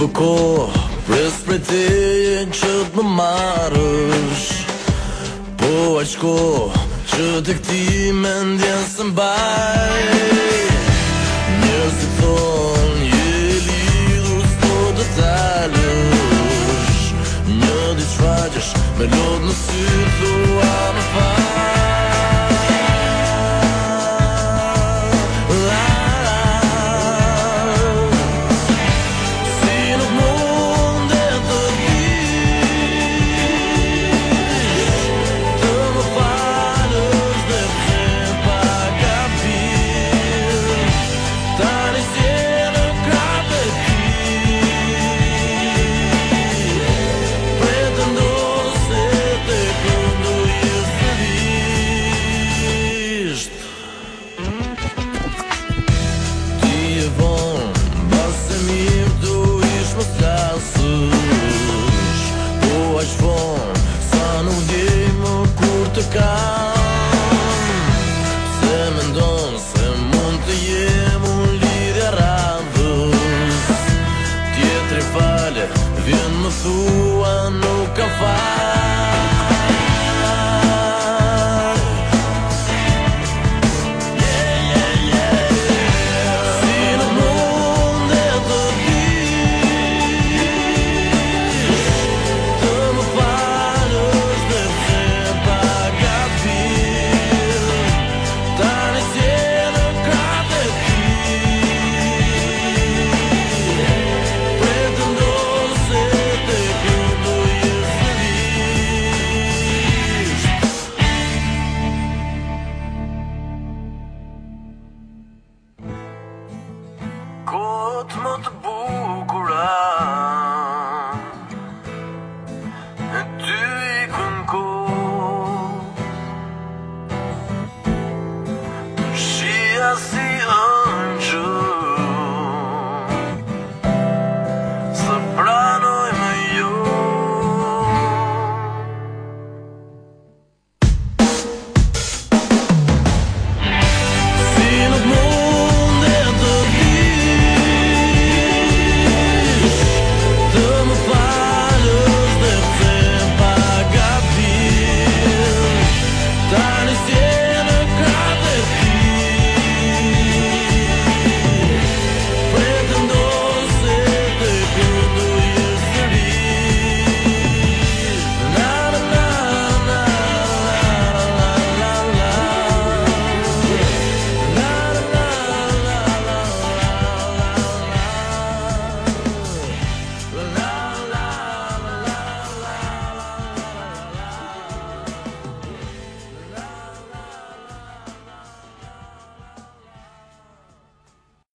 bëko Pres për te që të më marrësh Po a shko që të këti me ndjenë së mbaj Njërë si thonë je lidhë së po të talësh Një di që faqësh me lodë në sytë dhua më farë asësh Po është vonë, sa nuk di më kur të kam Se me ndonë se mund të jem unë lidhja radhës Tjetëri fale, vjen më thua nuk ka falë Më të pukula Në t'u i kënë Shia si rëndë